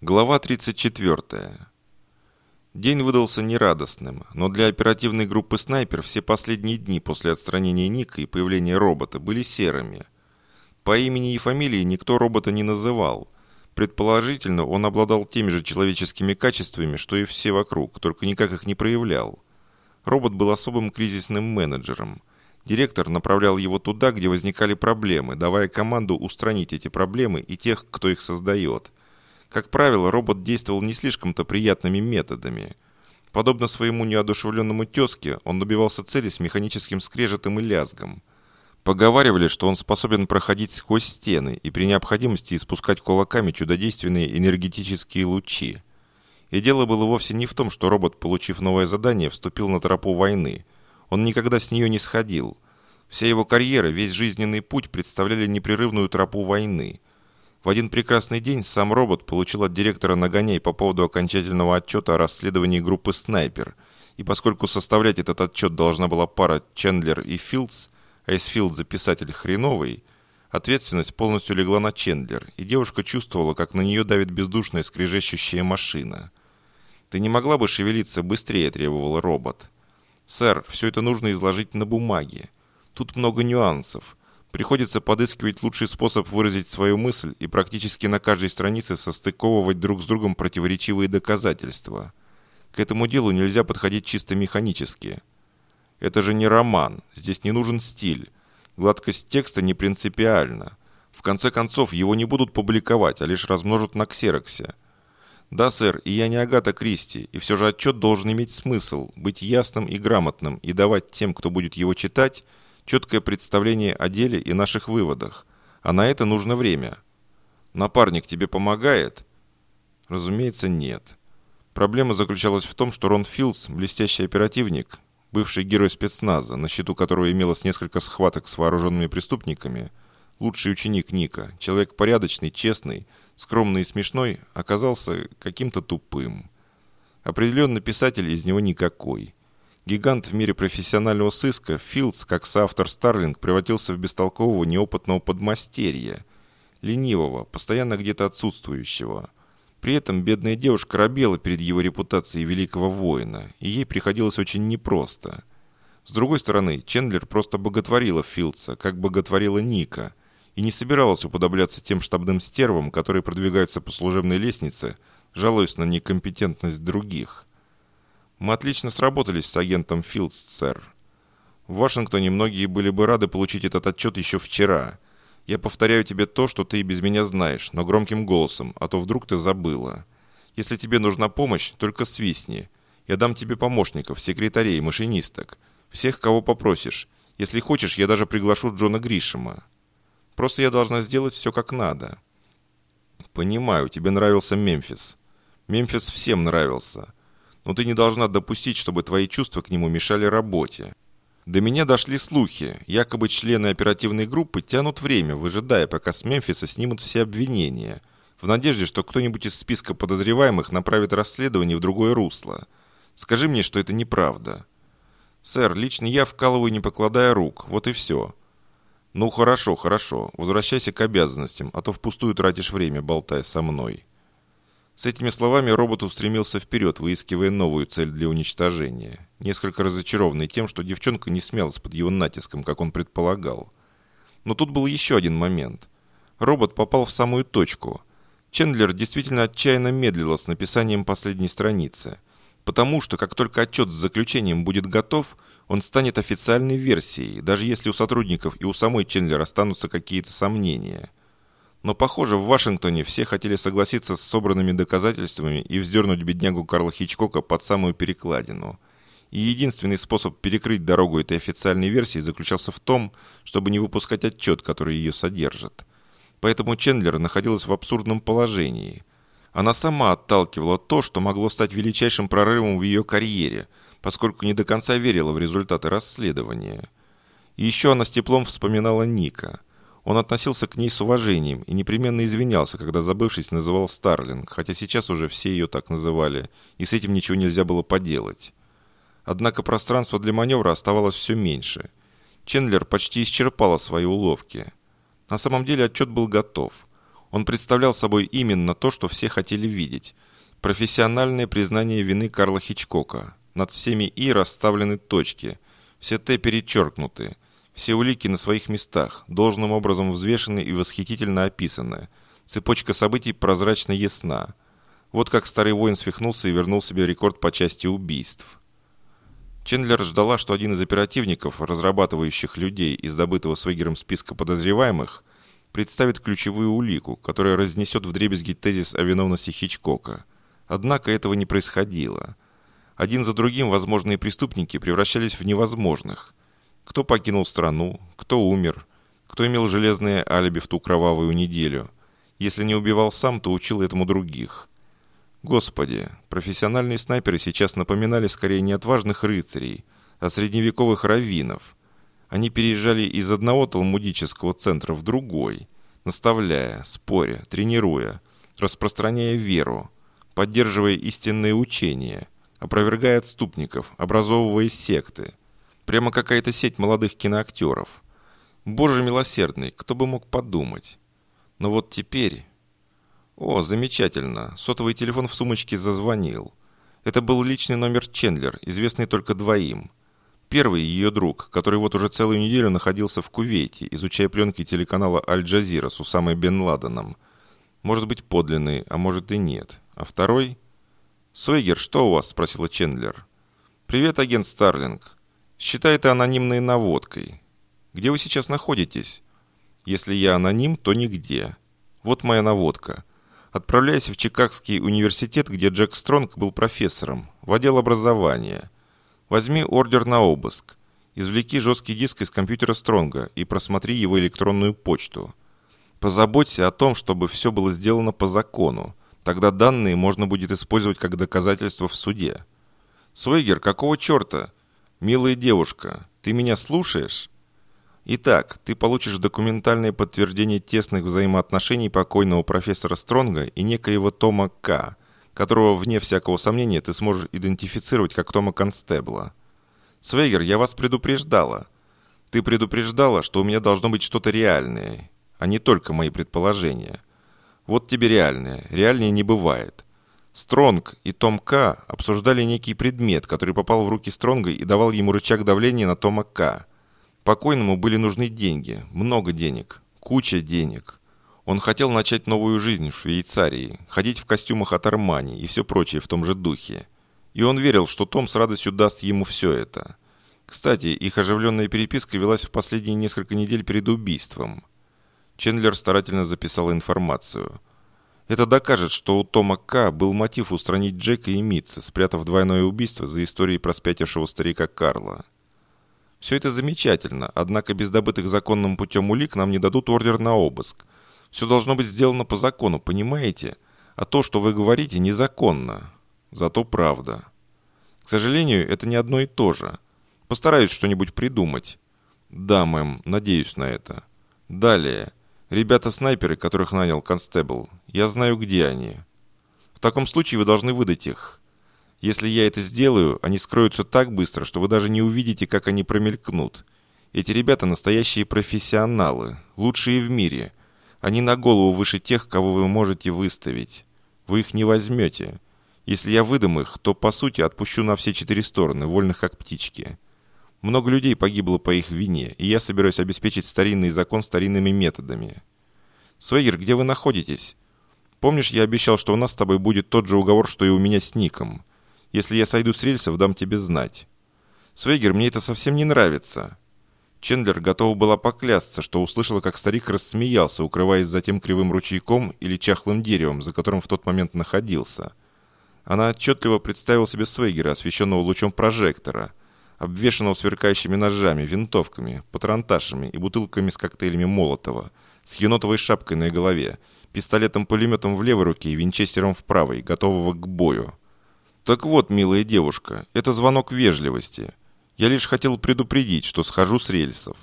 Глава 34. День выдался нерадостным, но для оперативной группы «Снайпер» все последние дни после отстранения Ника и появления робота были серыми. По имени и фамилии никто робота не называл. Предположительно, он обладал теми же человеческими качествами, что и все вокруг, только никак их не проявлял. Робот был особым кризисным менеджером. Директор направлял его туда, где возникали проблемы, давая команду устранить эти проблемы и тех, кто их создает – как правило, робот действовал не слишком-то приятными методами. Подобно своему неодушевленному тезке, он добивался цели с механическим скрежетом и лязгом. Поговаривали, что он способен проходить сквозь стены и при необходимости испускать кулаками чудодейственные энергетические лучи. И дело было вовсе не в том, что робот, получив новое задание, вступил на тропу войны. Он никогда с нее не сходил. Вся его карьера, весь жизненный путь представляли непрерывную тропу войны – в один прекрасный день сам робот получил от директора нагоняй по поводу окончательного отчета о расследовании группы «Снайпер». И поскольку составлять этот отчет должна была пара Чендлер и Филдс, а из Филдза писатель хреновый, ответственность полностью легла на Чендлер, и девушка чувствовала, как на нее давит бездушная скрежещущая машина. «Ты не могла бы шевелиться быстрее», – требовал робот. «Сэр, все это нужно изложить на бумаге. Тут много нюансов. Приходится подыскивать лучший способ выразить свою мысль и практически на каждой странице состыковывать друг с другом противоречивые доказательства. К этому делу нельзя подходить чисто механически. Это же не роман, здесь не нужен стиль. Гладкость текста не принципиальна. В конце концов, его не будут публиковать, а лишь размножат на ксероксе. Да, сэр, и я не Агата Кристи, и все же отчет должен иметь смысл, быть ясным и грамотным, и давать тем, кто будет его читать, четкое представление о деле и наших выводах, а на это нужно время. Напарник тебе помогает? Разумеется, нет. Проблема заключалась в том, что Рон Филдс, блестящий оперативник, бывший герой спецназа, на счету которого имелось несколько схваток с вооруженными преступниками, лучший ученик Ника, человек порядочный, честный, скромный и смешной, оказался каким-то тупым. Определенно писатель из него никакой – Гигант в мире профессионального сыска, Филдс, как соавтор Старлинг, превратился в бестолкового неопытного подмастерья, ленивого, постоянно где-то отсутствующего. При этом бедная девушка робела перед его репутацией великого воина, и ей приходилось очень непросто. С другой стороны, Чендлер просто боготворила Филдса, как боготворила Ника, и не собиралась уподобляться тем штабным стервам, которые продвигаются по служебной лестнице, жалуясь на некомпетентность других. Мы отлично сработались с агентом Филдс, сэр. В Вашингтоне многие были бы рады получить этот отчет еще вчера. Я повторяю тебе то, что ты и без меня знаешь, но громким голосом, а то вдруг ты забыла. Если тебе нужна помощь, только свистни. Я дам тебе помощников, секретарей, машинисток. Всех, кого попросишь. Если хочешь, я даже приглашу Джона Гришема. Просто я должна сделать все как надо. Понимаю, тебе нравился Мемфис. Мемфис всем нравился но ты не должна допустить, чтобы твои чувства к нему мешали работе. До меня дошли слухи. Якобы члены оперативной группы тянут время, выжидая, пока с Мемфиса снимут все обвинения, в надежде, что кто-нибудь из списка подозреваемых направит расследование в другое русло. Скажи мне, что это неправда. Сэр, лично я вкалываю, не покладая рук. Вот и все. Ну, хорошо, хорошо. Возвращайся к обязанностям, а то впустую тратишь время, болтая со мной. С этими словами робот устремился вперед, выискивая новую цель для уничтожения. Несколько разочарованный тем, что девчонка не смялась под его натиском, как он предполагал. Но тут был еще один момент. Робот попал в самую точку. Чендлер действительно отчаянно медлила с написанием последней страницы. Потому что, как только отчет с заключением будет готов, он станет официальной версией, даже если у сотрудников и у самой Чендлер останутся какие-то сомнения – но, похоже, в Вашингтоне все хотели согласиться с собранными доказательствами и вздернуть беднягу Карла Хичкока под самую перекладину. И единственный способ перекрыть дорогу этой официальной версии заключался в том, чтобы не выпускать отчет, который ее содержит. Поэтому Чендлер находилась в абсурдном положении. Она сама отталкивала то, что могло стать величайшим прорывом в ее карьере, поскольку не до конца верила в результаты расследования. И еще она с теплом вспоминала Ника – он относился к ней с уважением и непременно извинялся, когда забывшись называл Старлинг, хотя сейчас уже все ее так называли, и с этим ничего нельзя было поделать. Однако пространство для маневра оставалось все меньше. Чендлер почти исчерпала свои уловки. На самом деле отчет был готов. Он представлял собой именно то, что все хотели видеть. Профессиональное признание вины Карла Хичкока. Над всеми «и» расставлены точки. Все «т» перечеркнуты. Все улики на своих местах, должным образом взвешены и восхитительно описаны. Цепочка событий прозрачно ясна. Вот как старый воин свихнулся и вернул себе рекорд по части убийств. Чендлер ждала, что один из оперативников, разрабатывающих людей из добытого Свегером списка подозреваемых, представит ключевую улику, которая разнесет вдребезги тезис о виновности Хичкока. Однако этого не происходило. Один за другим возможные преступники превращались в невозможных. Кто покинул страну, кто умер, кто имел железное алиби в ту кровавую неделю. Если не убивал сам, то учил этому других. Господи, профессиональные снайперы сейчас напоминали скорее не отважных рыцарей, а средневековых раввинов. Они переезжали из одного талмудического центра в другой, наставляя, споря, тренируя, распространяя веру, поддерживая истинные учения, опровергая отступников, образовывая секты. Прямо какая-то сеть молодых киноактеров. Боже милосердный, кто бы мог подумать. Но вот теперь «О, замечательно. Сотовый телефон в сумочке зазвонил. Это был личный номер Чендлер, известный только двоим. Первый – ее друг, который вот уже целую неделю находился в Кувейте, изучая пленки телеканала «Аль-Джазира» с Усамой Бен Ладеном. Может быть, подлинный, а может и нет. А второй? «Свейгер, что у вас?» – спросила Чендлер. «Привет, агент Старлинг. Считай это анонимной наводкой. Где вы сейчас находитесь?» «Если я аноним, то нигде. Вот моя наводка. Отправляйся в Чикагский университет, где Джек Стронг был профессором, в отдел образования. Возьми ордер на обыск. Извлеки жесткий диск из компьютера Стронга и просмотри его электронную почту. Позаботься о том, чтобы все было сделано по закону. Тогда данные можно будет использовать как доказательство в суде. Свейгер, какого черта? Милая девушка, ты меня слушаешь? Итак, ты получишь документальное подтверждение тесных взаимоотношений покойного профессора Стронга и некоего Тома К., которого, вне всякого сомнения, ты сможешь идентифицировать как Тома Констебла. Свейгер, я вас предупреждала. Ты предупреждала, что у меня должно быть что-то реальное, а не только мои предположения. Вот тебе реальное. Реальнее не бывает. Стронг и Том К. обсуждали некий предмет, который попал в руки Стронга и давал ему рычаг давления на Тома К. Покойному были нужны деньги, много денег, куча денег. Он хотел начать новую жизнь в Швейцарии, ходить в костюмах от Армани и все прочее в том же духе. И он верил, что Том с радостью даст ему все это. Кстати, их оживленная переписка велась в последние несколько недель перед убийством. Чендлер старательно записал информацию. Это докажет, что у Тома К. был мотив устранить Джека и Митца, спрятав двойное убийство за историей проспятившего старика Карла. Все это замечательно, однако без добытых законным путем улик нам не дадут ордер на обыск. Все должно быть сделано по закону, понимаете? А то, что вы говорите, незаконно. Зато правда. К сожалению, это не одно и то же. Постараюсь что-нибудь придумать. Да, мэм, надеюсь на это. Далее. Ребята-снайперы, которых нанял констебл, я знаю, где они. В таком случае вы должны выдать их. Если я это сделаю, они скроются так быстро, что вы даже не увидите, как они промелькнут. Эти ребята настоящие профессионалы, лучшие в мире. Они на голову выше тех, кого вы можете выставить. Вы их не возьмете. Если я выдам их, то, по сути, отпущу на все четыре стороны, вольных как птички. Много людей погибло по их вине, и я собираюсь обеспечить старинный закон старинными методами. Свегер, где вы находитесь? Помнишь, я обещал, что у нас с тобой будет тот же уговор, что и у меня с Ником? Если я сойду с рельсов, дам тебе знать. Свегер, мне это совсем не нравится». Чендлер готова была поклясться, что услышала, как старик рассмеялся, укрываясь за тем кривым ручейком или чахлым деревом, за которым в тот момент находился. Она отчетливо представила себе Свегера, освещенного лучом прожектора, обвешанного сверкающими ножами, винтовками, патронташами и бутылками с коктейлями Молотова, с енотовой шапкой на голове, пистолетом-пулеметом в левой руке и винчестером в правой, готового к бою. «Так вот, милая девушка, это звонок вежливости. Я лишь хотел предупредить, что схожу с рельсов.